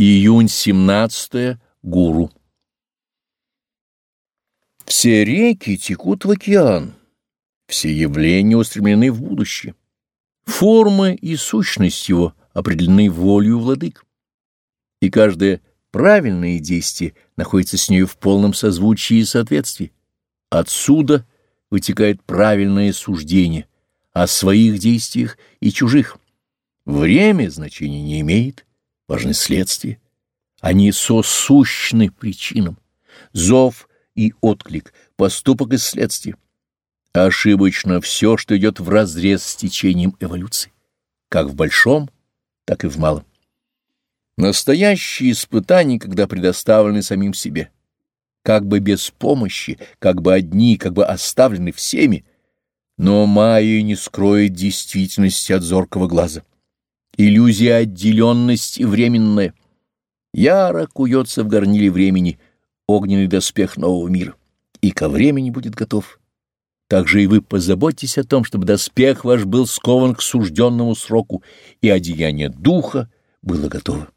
Июнь 17 Гуру. Все реки текут в океан, все явления устремлены в будущее. Формы и сущность его определены волею владык. И каждое правильное действие находится с нею в полном созвучии и соответствии. Отсюда вытекает правильное суждение о своих действиях и чужих. Время значения не имеет важны следствия. Они сосущны причинам. Зов и отклик, поступок и следствие. Ошибочно все, что идет вразрез с течением эволюции, как в большом, так и в малом. Настоящие испытания, когда предоставлены самим себе, как бы без помощи, как бы одни, как бы оставлены всеми, но майя не скроет действительности от зоркого глаза иллюзия отделенности временная. Яро куется в горниле времени огненный доспех нового мира, и ко времени будет готов. Также и вы позаботьтесь о том, чтобы доспех ваш был скован к сужденному сроку, и одеяние духа было готово.